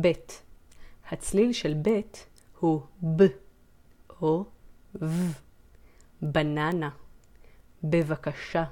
ב'. הצליל של ב' הוא ב או ו. בננה. בבקשה.